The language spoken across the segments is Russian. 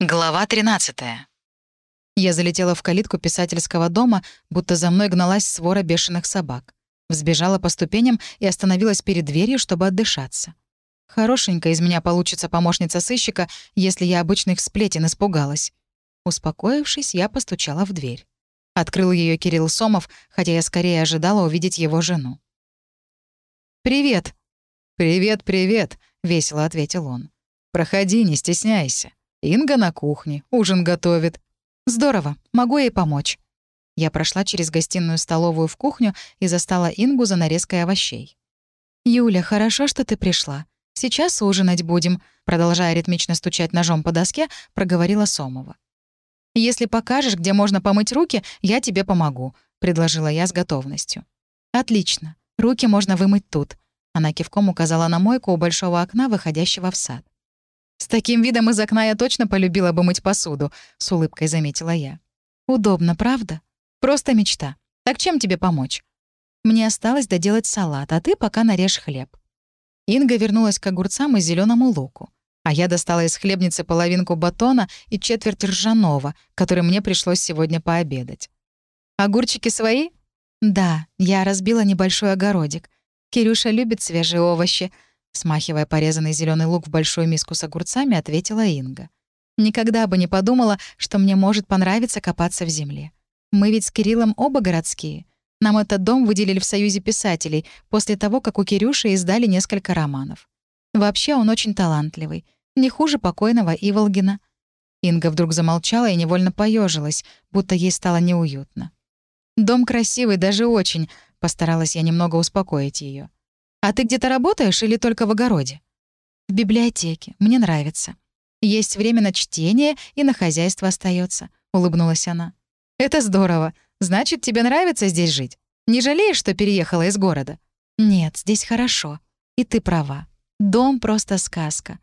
Глава 13. Я залетела в калитку писательского дома, будто за мной гналась свора бешеных собак. Взбежала по ступеням и остановилась перед дверью, чтобы отдышаться. Хорошенько из меня получится помощница сыщика, если я обычных сплетен испугалась. Успокоившись, я постучала в дверь. Открыл ее Кирилл Сомов, хотя я скорее ожидала увидеть его жену. «Привет!» «Привет, привет!» — весело ответил он. «Проходи, не стесняйся». Инга на кухне, ужин готовит. Здорово, могу ей помочь. Я прошла через гостиную столовую в кухню и застала Ингу за нарезкой овощей. «Юля, хорошо, что ты пришла. Сейчас ужинать будем», продолжая ритмично стучать ножом по доске, проговорила Сомова. «Если покажешь, где можно помыть руки, я тебе помогу», — предложила я с готовностью. «Отлично. Руки можно вымыть тут». Она кивком указала на мойку у большого окна, выходящего в сад. «С таким видом из окна я точно полюбила бы мыть посуду», — с улыбкой заметила я. «Удобно, правда? Просто мечта. Так чем тебе помочь?» «Мне осталось доделать салат, а ты пока нарежь хлеб». Инга вернулась к огурцам и зеленому луку. А я достала из хлебницы половинку батона и четверть ржаного, который мне пришлось сегодня пообедать. «Огурчики свои?» «Да, я разбила небольшой огородик. Кирюша любит свежие овощи», Смахивая порезанный зеленый лук в большую миску с огурцами, ответила Инга. «Никогда бы не подумала, что мне может понравиться копаться в земле. Мы ведь с Кириллом оба городские. Нам этот дом выделили в Союзе писателей после того, как у Кирюши издали несколько романов. Вообще он очень талантливый, не хуже покойного Иволгина». Инга вдруг замолчала и невольно поежилась, будто ей стало неуютно. «Дом красивый, даже очень», — постаралась я немного успокоить ее. А ты где-то работаешь или только в огороде? В библиотеке. Мне нравится. Есть время на чтение и на хозяйство остается, улыбнулась она. Это здорово. Значит, тебе нравится здесь жить? Не жалеешь, что переехала из города? Нет, здесь хорошо. И ты права. Дом просто сказка.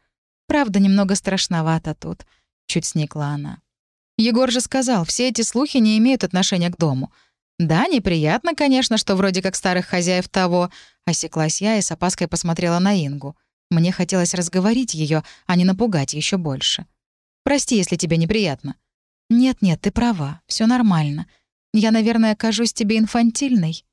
Правда, немного страшновато тут. Чуть сникла она. Егор же сказал, все эти слухи не имеют отношения к дому. Да, неприятно, конечно, что вроде как старых хозяев того, осеклась я и с опаской посмотрела на Ингу. Мне хотелось разговорить ее, а не напугать еще больше. Прости, если тебе неприятно. Нет-нет, ты права, все нормально. Я, наверное, кажусь тебе инфантильной.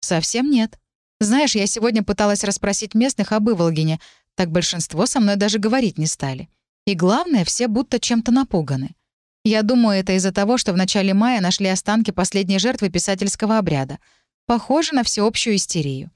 Совсем нет. Знаешь, я сегодня пыталась расспросить местных об Иволгине, так большинство со мной даже говорить не стали. И главное, все будто чем-то напуганы. Я думаю, это из-за того, что в начале мая нашли останки последней жертвы писательского обряда. Похоже на всеобщую истерию.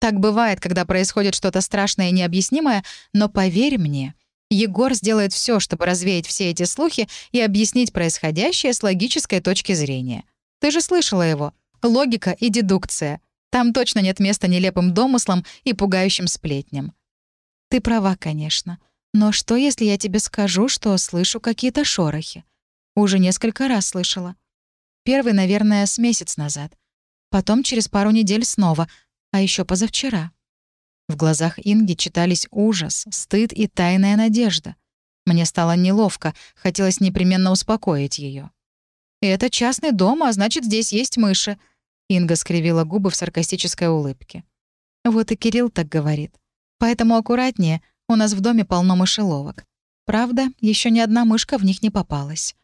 Так бывает, когда происходит что-то страшное и необъяснимое, но поверь мне, Егор сделает все, чтобы развеять все эти слухи и объяснить происходящее с логической точки зрения. Ты же слышала его. Логика и дедукция. Там точно нет места нелепым домыслам и пугающим сплетням. Ты права, конечно. Но что, если я тебе скажу, что слышу какие-то шорохи? Уже несколько раз слышала. Первый, наверное, с месяц назад. Потом через пару недель снова, а еще позавчера. В глазах Инги читались ужас, стыд и тайная надежда. Мне стало неловко, хотелось непременно успокоить ее. «Это частный дом, а значит, здесь есть мыши», — Инга скривила губы в саркастической улыбке. «Вот и Кирилл так говорит. Поэтому аккуратнее, у нас в доме полно мышеловок. Правда, еще ни одна мышка в них не попалась».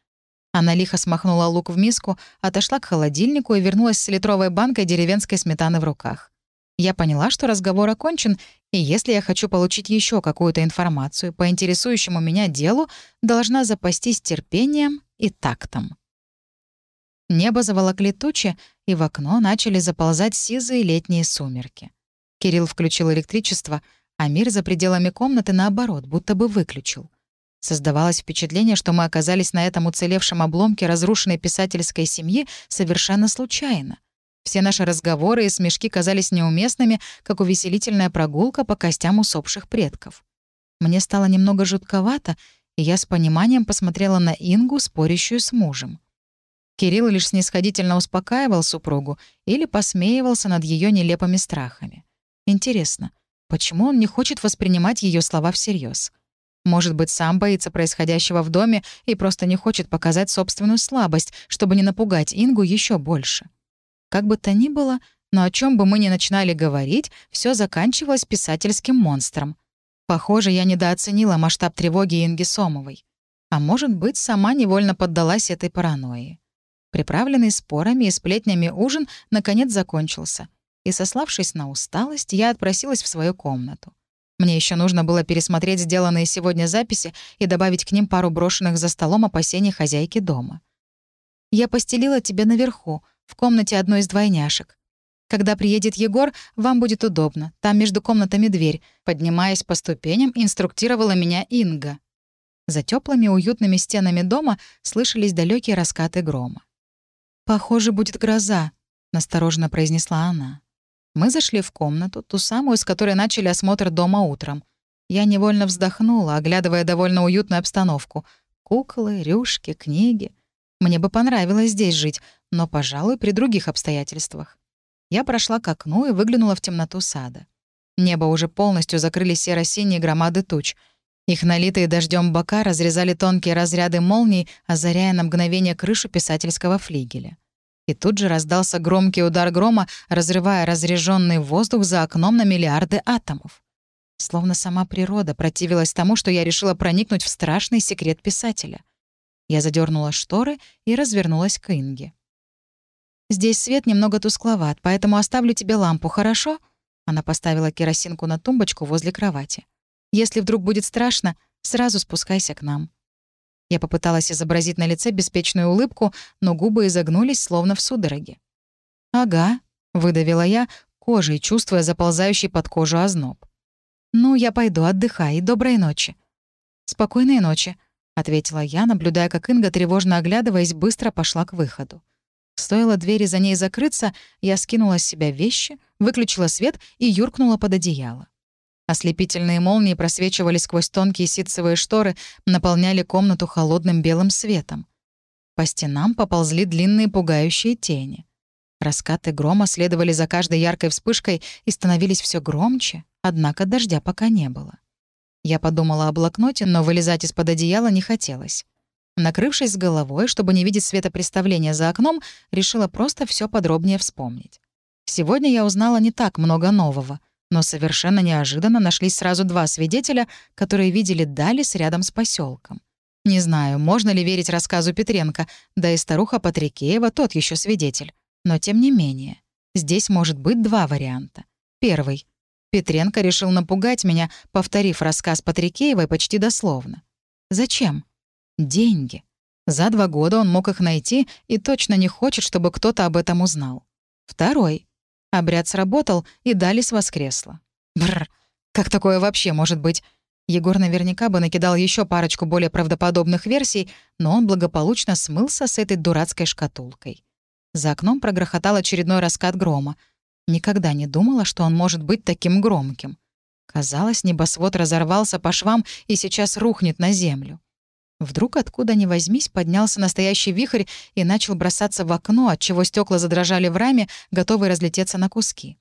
Она лихо смахнула лук в миску, отошла к холодильнику и вернулась с литровой банкой деревенской сметаны в руках. Я поняла, что разговор окончен, и если я хочу получить еще какую-то информацию по интересующему меня делу, должна запастись терпением и тактом. Небо заволокли тучи, и в окно начали заползать сизые летние сумерки. Кирилл включил электричество, а мир за пределами комнаты, наоборот, будто бы выключил — Создавалось впечатление, что мы оказались на этом уцелевшем обломке разрушенной писательской семьи совершенно случайно. Все наши разговоры и смешки казались неуместными, как увеселительная прогулка по костям усопших предков. Мне стало немного жутковато, и я с пониманием посмотрела на Ингу, спорящую с мужем. Кирилл лишь снисходительно успокаивал супругу или посмеивался над ее нелепыми страхами. Интересно, почему он не хочет воспринимать ее слова всерьез? Может быть, сам боится происходящего в доме и просто не хочет показать собственную слабость, чтобы не напугать Ингу еще больше. Как бы то ни было, но о чем бы мы ни начинали говорить, все заканчивалось писательским монстром. Похоже, я недооценила масштаб тревоги Инги Сомовой. А может быть, сама невольно поддалась этой паранойи. Приправленный спорами и сплетнями ужин наконец закончился, и, сославшись на усталость, я отпросилась в свою комнату. Мне еще нужно было пересмотреть сделанные сегодня записи и добавить к ним пару брошенных за столом опасений хозяйки дома. «Я постелила тебе наверху, в комнате одной из двойняшек. Когда приедет Егор, вам будет удобно. Там между комнатами дверь. Поднимаясь по ступеням, инструктировала меня Инга. За теплыми уютными стенами дома слышались далекие раскаты грома. «Похоже, будет гроза», — настороженно произнесла она. Мы зашли в комнату, ту самую, с которой начали осмотр дома утром. Я невольно вздохнула, оглядывая довольно уютную обстановку. Куклы, рюшки, книги. Мне бы понравилось здесь жить, но, пожалуй, при других обстоятельствах. Я прошла к окну и выглянула в темноту сада. Небо уже полностью закрыли серо-синие громады туч. Их налитые дождем бока разрезали тонкие разряды молний, озаряя на мгновение крышу писательского флигеля. И тут же раздался громкий удар грома, разрывая разреженный воздух за окном на миллиарды атомов. Словно сама природа противилась тому, что я решила проникнуть в страшный секрет писателя. Я задернула шторы и развернулась к Инге. «Здесь свет немного тускловат, поэтому оставлю тебе лампу, хорошо?» Она поставила керосинку на тумбочку возле кровати. «Если вдруг будет страшно, сразу спускайся к нам». Я попыталась изобразить на лице беспечную улыбку, но губы изогнулись, словно в судороге. «Ага», — выдавила я, кожей чувствуя заползающий под кожу озноб. «Ну, я пойду, отдыхай, и доброй ночи». «Спокойной ночи», — ответила я, наблюдая, как Инга, тревожно оглядываясь, быстро пошла к выходу. Стоило двери за ней закрыться, я скинула с себя вещи, выключила свет и юркнула под одеяло. Ослепительные молнии просвечивали сквозь тонкие ситцевые шторы, наполняли комнату холодным белым светом. По стенам поползли длинные пугающие тени. Раскаты грома следовали за каждой яркой вспышкой и становились все громче, однако дождя пока не было. Я подумала о блокноте, но вылезать из-под одеяла не хотелось. Накрывшись с головой, чтобы не видеть светопреставления за окном, решила просто все подробнее вспомнить. Сегодня я узнала не так много нового — но совершенно неожиданно нашлись сразу два свидетеля, которые видели Далис рядом с поселком. Не знаю, можно ли верить рассказу Петренко, да и старуха Патрикеева тот еще свидетель. Но тем не менее, здесь может быть два варианта. Первый. Петренко решил напугать меня, повторив рассказ Патрикеевой почти дословно. Зачем? Деньги. За два года он мог их найти и точно не хочет, чтобы кто-то об этом узнал. Второй. Обряд сработал, и Далис воскресла. Бррр, как такое вообще может быть? Егор наверняка бы накидал еще парочку более правдоподобных версий, но он благополучно смылся с этой дурацкой шкатулкой. За окном прогрохотал очередной раскат грома. Никогда не думала, что он может быть таким громким. Казалось, небосвод разорвался по швам и сейчас рухнет на землю. Вдруг откуда ни возьмись поднялся настоящий вихрь и начал бросаться в окно, отчего стекла задрожали в раме, готовые разлететься на куски.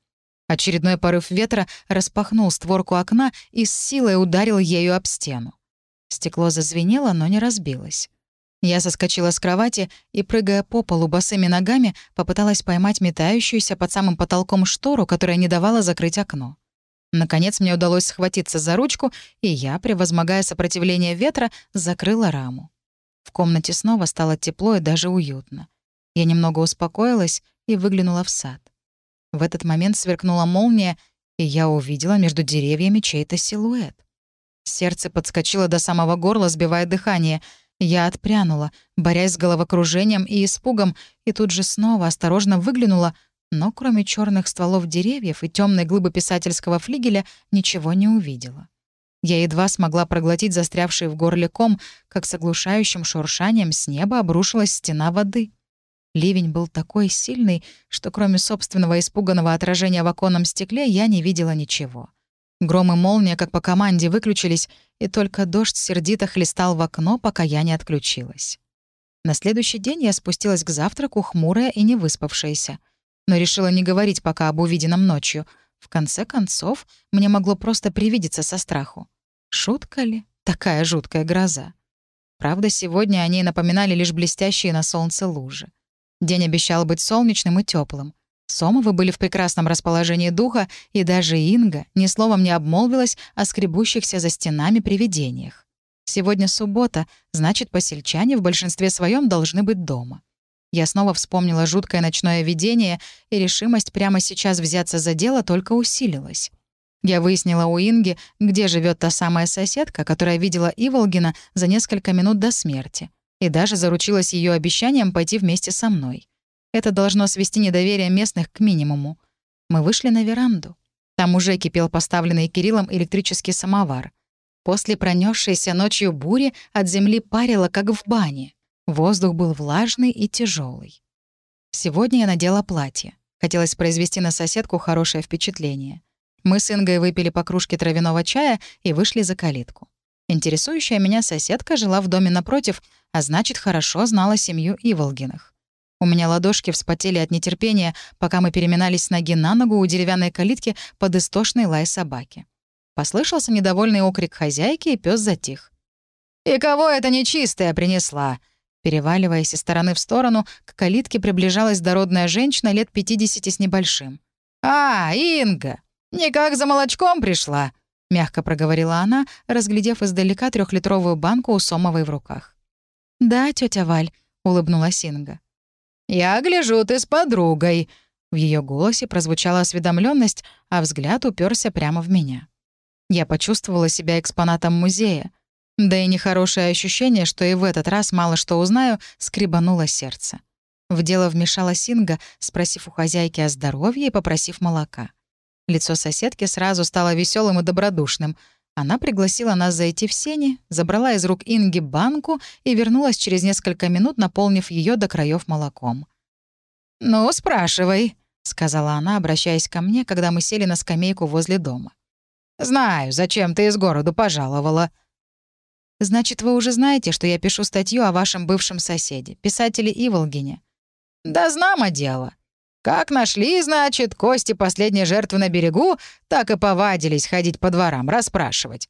Очередной порыв ветра распахнул створку окна и с силой ударил ею об стену. Стекло зазвенело, но не разбилось. Я соскочила с кровати и, прыгая по полу босыми ногами, попыталась поймать метающуюся под самым потолком штору, которая не давала закрыть окно. Наконец мне удалось схватиться за ручку, и я, превозмогая сопротивление ветра, закрыла раму. В комнате снова стало тепло и даже уютно. Я немного успокоилась и выглянула в сад. В этот момент сверкнула молния, и я увидела между деревьями чей-то силуэт. Сердце подскочило до самого горла, сбивая дыхание. Я отпрянула, борясь с головокружением и испугом, и тут же снова осторожно выглянула — но кроме черных стволов деревьев и темной глыбы писательского флигеля ничего не увидела. Я едва смогла проглотить застрявший в горле ком, как с оглушающим шуршанием с неба обрушилась стена воды. Ливень был такой сильный, что кроме собственного испуганного отражения в оконном стекле я не видела ничего. Гром и молния, как по команде, выключились, и только дождь сердито хлестал в окно, пока я не отключилась. На следующий день я спустилась к завтраку, хмурая и не выспавшаяся но решила не говорить пока об увиденном ночью. В конце концов, мне могло просто привидеться со страху. Шутка ли? Такая жуткая гроза. Правда, сегодня они напоминали лишь блестящие на солнце лужи. День обещал быть солнечным и теплым. Сомовы были в прекрасном расположении духа, и даже Инга ни словом не обмолвилась о скребущихся за стенами привидениях. Сегодня суббота, значит, посельчане в большинстве своем должны быть дома. Я снова вспомнила жуткое ночное видение, и решимость прямо сейчас взяться за дело только усилилась. Я выяснила у Инги, где живет та самая соседка, которая видела Иволгина за несколько минут до смерти, и даже заручилась ее обещанием пойти вместе со мной. Это должно свести недоверие местных к минимуму. Мы вышли на веранду. Там уже кипел поставленный Кириллом электрический самовар. После пронесшейся ночью бури от земли парило, как в бане. Воздух был влажный и тяжелый. Сегодня я надела платье. Хотелось произвести на соседку хорошее впечатление. Мы с Ингой выпили по кружке травяного чая и вышли за калитку. Интересующая меня соседка жила в доме напротив, а значит, хорошо знала семью Иволгиных. У меня ладошки вспотели от нетерпения, пока мы переминались с ноги на ногу у деревянной калитки под истошный лай собаки. Послышался недовольный окрик хозяйки, и пес затих. «И кого это нечистая принесла?» Переваливаясь из стороны в сторону, к калитке приближалась дородная женщина лет 50 с небольшим. «А, Инга! Никак за молочком пришла!» — мягко проговорила она, разглядев издалека трехлитровую банку у Сомовой в руках. «Да, тетя Валь», — улыбнулась Инга. «Я гляжу, ты с подругой». В ее голосе прозвучала осведомленность, а взгляд уперся прямо в меня. Я почувствовала себя экспонатом музея. Да и нехорошее ощущение, что и в этот раз мало что узнаю, скребануло сердце. В дело вмешалась Синга, спросив у хозяйки о здоровье и попросив молока. Лицо соседки сразу стало веселым и добродушным. Она пригласила нас зайти в сени, забрала из рук Инги банку и вернулась через несколько минут, наполнив ее до краев молоком. «Ну, спрашивай», — сказала она, обращаясь ко мне, когда мы сели на скамейку возле дома. «Знаю, зачем ты из города пожаловала». «Значит, вы уже знаете, что я пишу статью о вашем бывшем соседе, писателе Иволгине?» «Да знамо дело. Как нашли, значит, кости последней жертвы на берегу, так и повадились ходить по дворам, расспрашивать».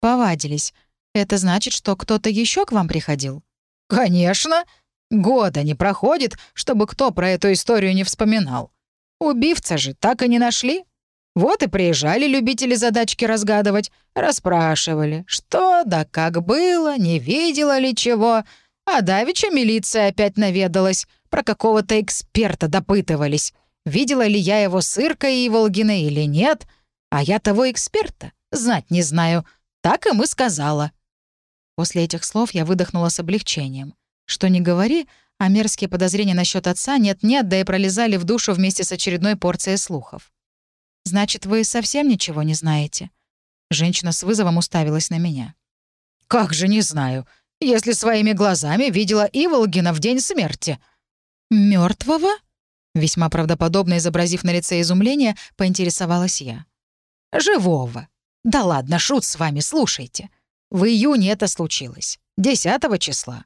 «Повадились. Это значит, что кто-то еще к вам приходил?» «Конечно. Года не проходит, чтобы кто про эту историю не вспоминал. Убивца же так и не нашли». Вот и приезжали любители задачки разгадывать, расспрашивали, что да как было, не видела ли чего. А давеча милиция опять наведалась, про какого-то эксперта допытывались. Видела ли я его с Иркой и Волгиной или нет? А я того эксперта знать не знаю. Так им и сказала. После этих слов я выдохнула с облегчением. Что не говори, а мерзкие подозрения насчет отца нет-нет, да и пролезали в душу вместе с очередной порцией слухов. «Значит, вы совсем ничего не знаете?» Женщина с вызовом уставилась на меня. «Как же не знаю, если своими глазами видела Иволгина в день смерти». Мертвого? Весьма правдоподобно изобразив на лице изумление, поинтересовалась я. «Живого. Да ладно, шут с вами, слушайте. В июне это случилось, 10 числа.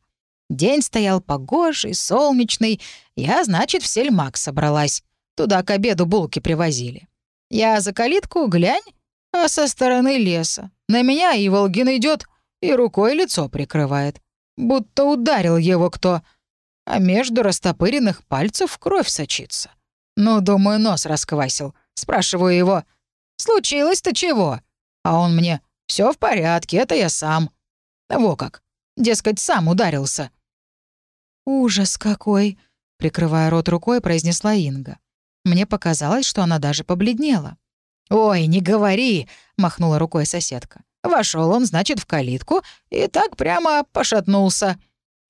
День стоял погожий, солнечный. Я, значит, в сельмак собралась. Туда к обеду булки привозили. Я за калитку глянь, а со стороны леса. На меня и Волгин идет и рукой лицо прикрывает. Будто ударил его кто, а между растопыренных пальцев кровь сочится. Ну, думаю, нос расквасил. Спрашиваю его, «Случилось-то чего?» А он мне, все в порядке, это я сам». Во как. Дескать, сам ударился. «Ужас какой!» — прикрывая рот рукой, произнесла Инга. Мне показалось, что она даже побледнела. «Ой, не говори!» — махнула рукой соседка. Вошел он, значит, в калитку и так прямо пошатнулся.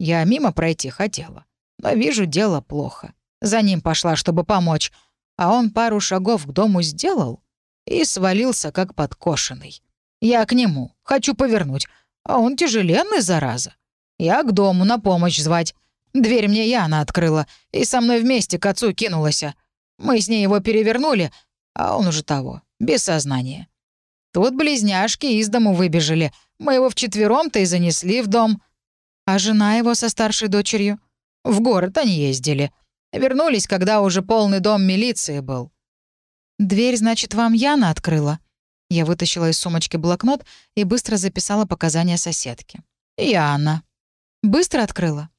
Я мимо пройти хотела, но вижу, дело плохо. За ним пошла, чтобы помочь, а он пару шагов к дому сделал и свалился, как подкошенный. Я к нему, хочу повернуть, а он тяжеленный, зараза. Я к дому на помощь звать. Дверь мне Яна открыла и со мной вместе к отцу кинулась. Мы с ней его перевернули, а он уже того, без сознания. Тут близняшки из дому выбежали. Мы его вчетвером-то и занесли в дом. А жена его со старшей дочерью? В город они ездили. Вернулись, когда уже полный дом милиции был. «Дверь, значит, вам Яна открыла?» Я вытащила из сумочки блокнот и быстро записала показания соседки. «Яна». «Быстро открыла?»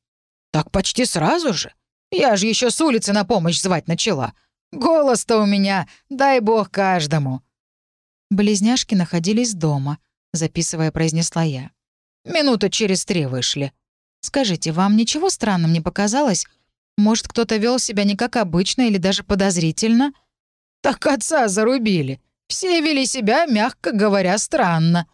«Так почти сразу же. Я же еще с улицы на помощь звать начала. Голос-то у меня, дай бог каждому». «Близняшки находились дома», — записывая, произнесла я. Минута через три вышли». «Скажите, вам ничего странным не показалось? Может, кто-то вел себя не как обычно или даже подозрительно?» «Так отца зарубили. Все вели себя, мягко говоря, странно.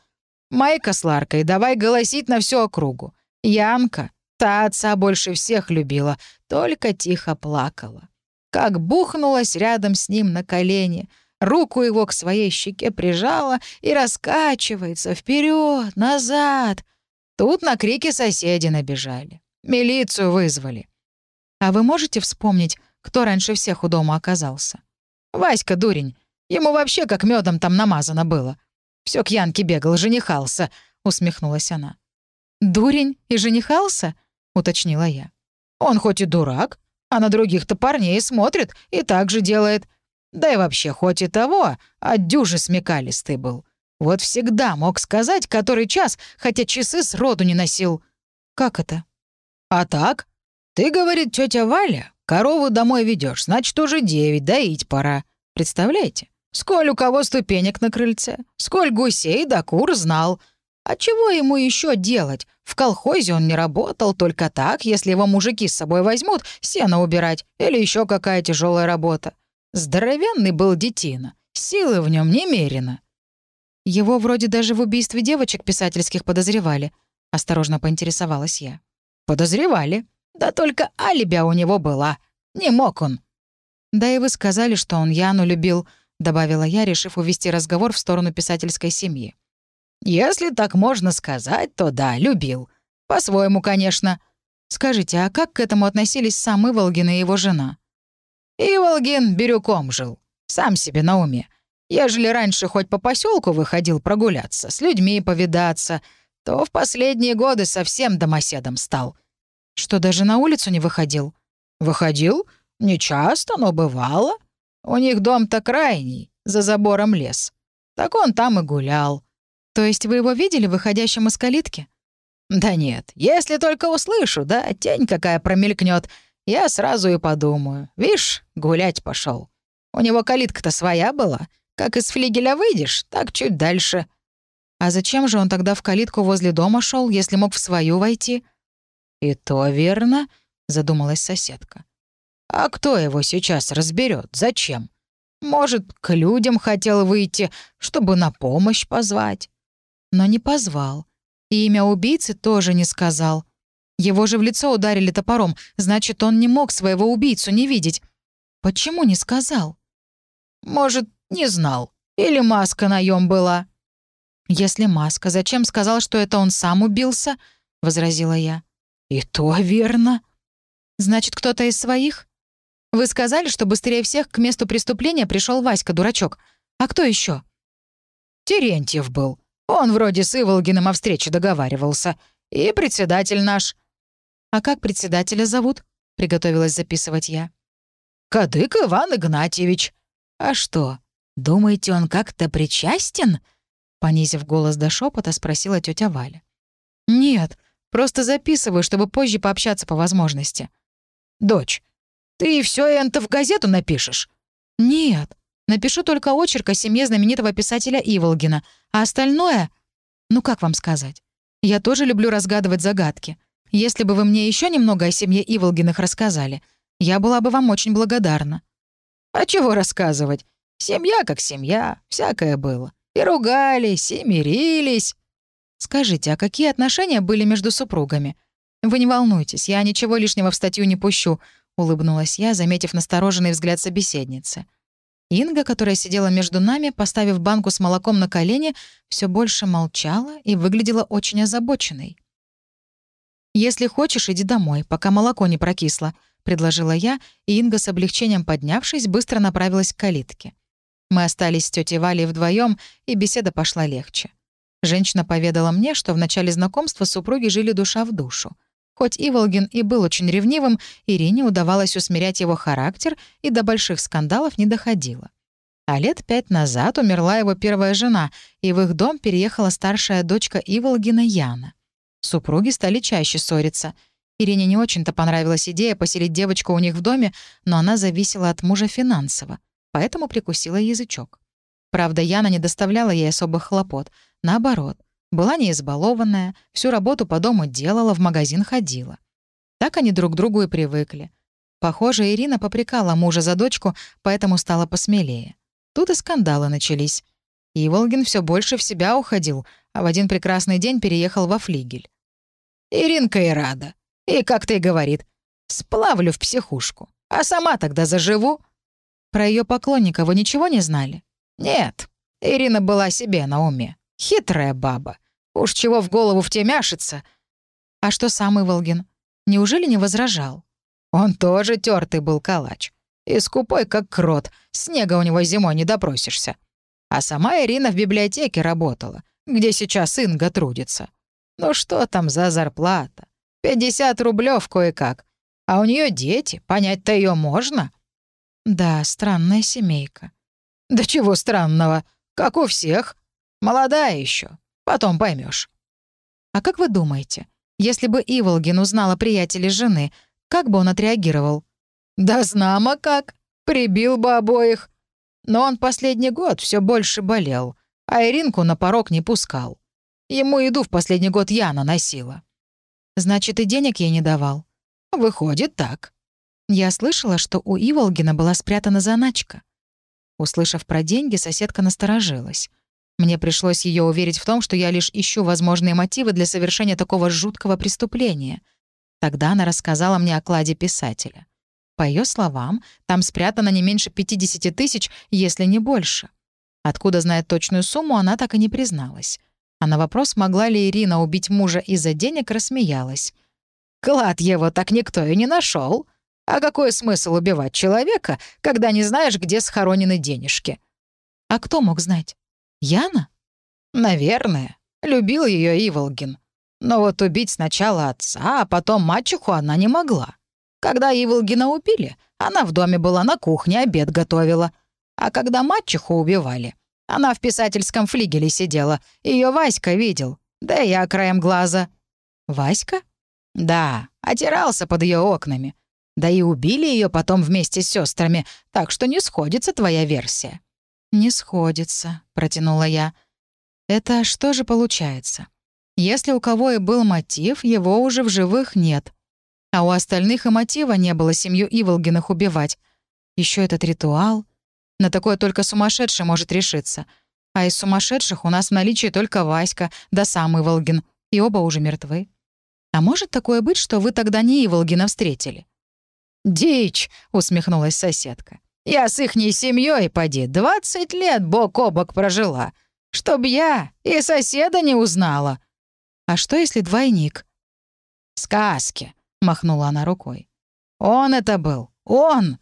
Майка с Ларкой давай голосить на всю округу. Янка, та отца больше всех любила, только тихо плакала. Как бухнулась рядом с ним на колени, руку его к своей щеке прижала и раскачивается вперед, назад. Тут на крики соседи набежали. Милицию вызвали. А вы можете вспомнить, кто раньше всех у дома оказался? Васька дурень. Ему вообще как медом там намазано было. Все к Янке бегал, женихался», — усмехнулась она. «Дурень и женихался?» — уточнила я. «Он хоть и дурак, а на других-то парней смотрит и так же делает. Да и вообще, хоть и того, а дюжи смекалистый был. Вот всегда мог сказать, который час, хотя часы с роду не носил». «Как это?» «А так? Ты, говорит тетя Валя, корову домой ведешь, значит, уже девять, доить пора. Представляете? Сколь у кого ступенек на крыльце, сколь гусей да кур знал. А чего ему еще делать? В колхозе он не работал, только так, если его мужики с собой возьмут, сено убирать или еще какая тяжелая работа. Здоровенный был детина, силы в нем немерено. Его вроде даже в убийстве девочек писательских подозревали, осторожно поинтересовалась я. Подозревали. Да только алибя у него была. Не мог он. Да и вы сказали, что он Яну любил, — добавила я, решив увести разговор в сторону писательской семьи. «Если так можно сказать, то да, любил. По-своему, конечно. Скажите, а как к этому относились сам Иволгин и его жена?» «Иволгин бирюком жил. Сам себе на уме. Ежели раньше хоть по поселку выходил прогуляться, с людьми повидаться, то в последние годы совсем домоседом стал». «Что, даже на улицу не выходил?» «Выходил. Не часто, но бывало. У них дом-то крайний, за забором лес. Так он там и гулял. То есть вы его видели выходящим из калитки? Да нет, если только услышу, да, тень какая промелькнет, я сразу и подумаю. Вишь, гулять пошел. У него калитка-то своя была. Как из флигеля выйдешь, так чуть дальше. А зачем же он тогда в калитку возле дома шел, если мог в свою войти? И то верно, задумалась соседка. А кто его сейчас разберет? Зачем? Может, к людям хотел выйти, чтобы на помощь позвать. Но не позвал. И имя убийцы тоже не сказал. Его же в лицо ударили топором, значит, он не мог своего убийцу не видеть. Почему не сказал? Может, не знал. Или маска наем была. «Если маска, зачем сказал, что это он сам убился?» — возразила я. «И то верно». «Значит, кто-то из своих?» Вы сказали, что быстрее всех к месту преступления пришел Васька, дурачок. А кто еще? Терентьев был. Он вроде с Иволгиным о встрече договаривался. И председатель наш. А как председателя зовут? Приготовилась записывать я. Кадык Иван Игнатьевич. А что, думаете, он как-то причастен? Понизив голос до шепота, спросила тетя Валя. «Нет, просто записываю, чтобы позже пообщаться по возможности». «Дочь, ты все это в газету напишешь?» «Нет. Напишу только очерк о семье знаменитого писателя Иволгина, а остальное... Ну, как вам сказать? Я тоже люблю разгадывать загадки. Если бы вы мне еще немного о семье Иволгиных рассказали, я была бы вам очень благодарна». «А чего рассказывать? Семья как семья, всякое было. И ругались, и мирились». «Скажите, а какие отношения были между супругами? Вы не волнуйтесь, я ничего лишнего в статью не пущу. — улыбнулась я, заметив настороженный взгляд собеседницы. Инга, которая сидела между нами, поставив банку с молоком на колени, все больше молчала и выглядела очень озабоченной. «Если хочешь, иди домой, пока молоко не прокисло», — предложила я, и Инга с облегчением поднявшись, быстро направилась к калитке. Мы остались с тетей Валей вдвоем, и беседа пошла легче. Женщина поведала мне, что в начале знакомства супруги жили душа в душу. Хоть Иволгин и был очень ревнивым, Ирине удавалось усмирять его характер и до больших скандалов не доходило. А лет пять назад умерла его первая жена, и в их дом переехала старшая дочка Иволгина Яна. Супруги стали чаще ссориться. Ирине не очень-то понравилась идея поселить девочку у них в доме, но она зависела от мужа финансово, поэтому прикусила язычок. Правда, Яна не доставляла ей особых хлопот. Наоборот, Была не избалованная, всю работу по дому делала, в магазин ходила. Так они друг к другу и привыкли. Похоже, Ирина попрекала мужа за дочку, поэтому стала посмелее. Тут и скандалы начались. И Волгин все больше в себя уходил, а в один прекрасный день переехал во флигель. «Иринка и рада. И, как ты говорит, сплавлю в психушку. А сама тогда заживу». Про ее поклонника вы ничего не знали? «Нет. Ирина была себе на уме. Хитрая баба. Уж чего в голову втемяшится». «А что сам Иволгин? Неужели не возражал?» «Он тоже тертый был калач. И скупой, как крот. Снега у него зимой не допросишься. А сама Ирина в библиотеке работала, где сейчас Инга трудится. Ну что там за зарплата? 50 рублев кое-как. А у нее дети, понять-то ее можно. Да, странная семейка. Да чего странного? Как у всех. Молодая еще. Потом поймешь. А как вы думаете, если бы Иволгин узнал о приятеле жены, как бы он отреагировал? Да знамо как. Прибил бы обоих. Но он последний год все больше болел, а Иринку на порог не пускал. Ему еду в последний год Яна носила. Значит, и денег ей не давал? Выходит, так. Я слышала, что у Иволгина была спрятана заначка. Услышав про деньги, соседка насторожилась. Мне пришлось ее уверить в том, что я лишь ищу возможные мотивы для совершения такого жуткого преступления. Тогда она рассказала мне о кладе писателя. По ее словам, там спрятано не меньше 50 тысяч, если не больше. Откуда знает точную сумму, она так и не призналась. А на вопрос, могла ли Ирина убить мужа из-за денег, рассмеялась. «Клад его так никто и не нашел. А какой смысл убивать человека, когда не знаешь, где схоронены денежки?» «А кто мог знать? Яна?» «Наверное. Любил ее Иволгин. Но вот убить сначала отца, а потом мачеху она не могла. Когда Иволгина убили, она в доме была на кухне, обед готовила. А когда мачеху убивали, она в писательском флигеле сидела. Ее Васька видел. Да и я краем глаза. Васька? Да, отирался под ее окнами. Да и убили ее потом вместе с сестрами, так что не сходится твоя версия. «Не сходится», — протянула я. «Это что же получается? Если у кого и был мотив, его уже в живых нет. А у остальных и мотива не было семью Иволгиных убивать. Еще этот ритуал. На такое только сумасшедший может решиться. А из сумасшедших у нас в наличии только Васька, да сам Иволгин, и оба уже мертвы. А может такое быть, что вы тогда не Иволгина встретили?» «Дичь!» — усмехнулась соседка. «Я с ихней семьей поди, двадцать лет бок о бок прожила. Чтоб я и соседа не узнала». «А что, если двойник?» «Сказки», — махнула она рукой. «Он это был! Он!»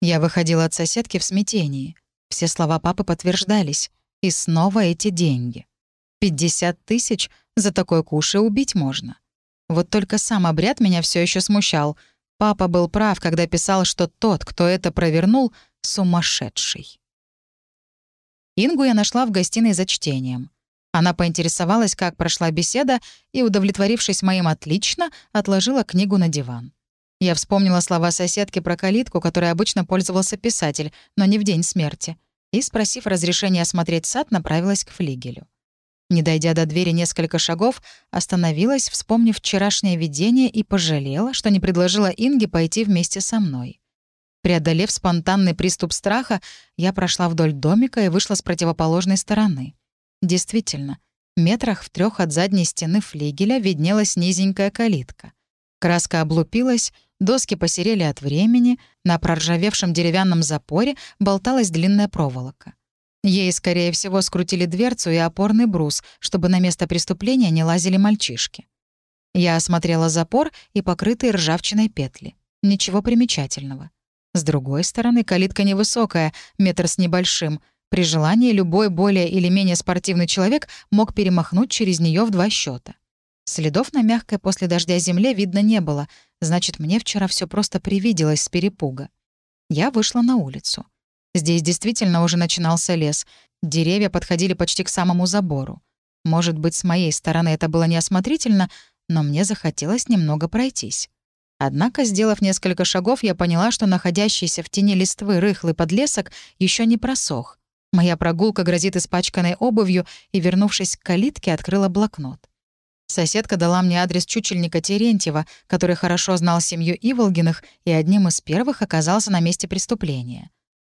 Я выходила от соседки в смятении. Все слова папы подтверждались. И снова эти деньги. 50 тысяч за такой куш и убить можно. Вот только сам обряд меня все еще смущал. Папа был прав, когда писал, что тот, кто это провернул, сумасшедший. Ингу я нашла в гостиной за чтением. Она поинтересовалась, как прошла беседа, и, удовлетворившись моим «отлично», отложила книгу на диван. Я вспомнила слова соседки про калитку, которой обычно пользовался писатель, но не в день смерти, и, спросив разрешения осмотреть сад, направилась к флигелю. Не дойдя до двери несколько шагов, остановилась, вспомнив вчерашнее видение и пожалела, что не предложила Инге пойти вместе со мной. Преодолев спонтанный приступ страха, я прошла вдоль домика и вышла с противоположной стороны. Действительно, метрах в трех от задней стены флигеля виднелась низенькая калитка. Краска облупилась, доски посерели от времени, на проржавевшем деревянном запоре болталась длинная проволока. Ей, скорее всего, скрутили дверцу и опорный брус, чтобы на место преступления не лазили мальчишки. Я осмотрела запор и покрытые ржавчиной петли. Ничего примечательного. С другой стороны, калитка невысокая, метр с небольшим, при желании любой более или менее спортивный человек мог перемахнуть через нее в два счета. Следов на мягкой после дождя земле видно не было, значит, мне вчера все просто привиделось с перепуга. Я вышла на улицу. Здесь действительно уже начинался лес. Деревья подходили почти к самому забору. Может быть, с моей стороны это было неосмотрительно, но мне захотелось немного пройтись. Однако, сделав несколько шагов, я поняла, что находящийся в тени листвы рыхлый подлесок еще не просох. Моя прогулка грозит испачканной обувью, и, вернувшись к калитке, открыла блокнот. Соседка дала мне адрес чучельника Терентьева, который хорошо знал семью Иволгиных и одним из первых оказался на месте преступления.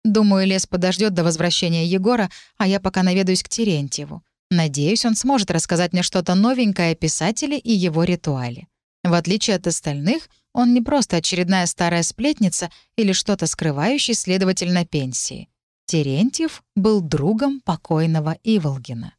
Думаю, лес подождет до возвращения Егора, а я пока наведаюсь к Терентьеву. Надеюсь, он сможет рассказать мне что-то новенькое о писателе и его ритуале. В отличие от остальных, он не просто очередная старая сплетница или что-то скрывающий следователь на пенсии. Терентьев был другом покойного Иволгина.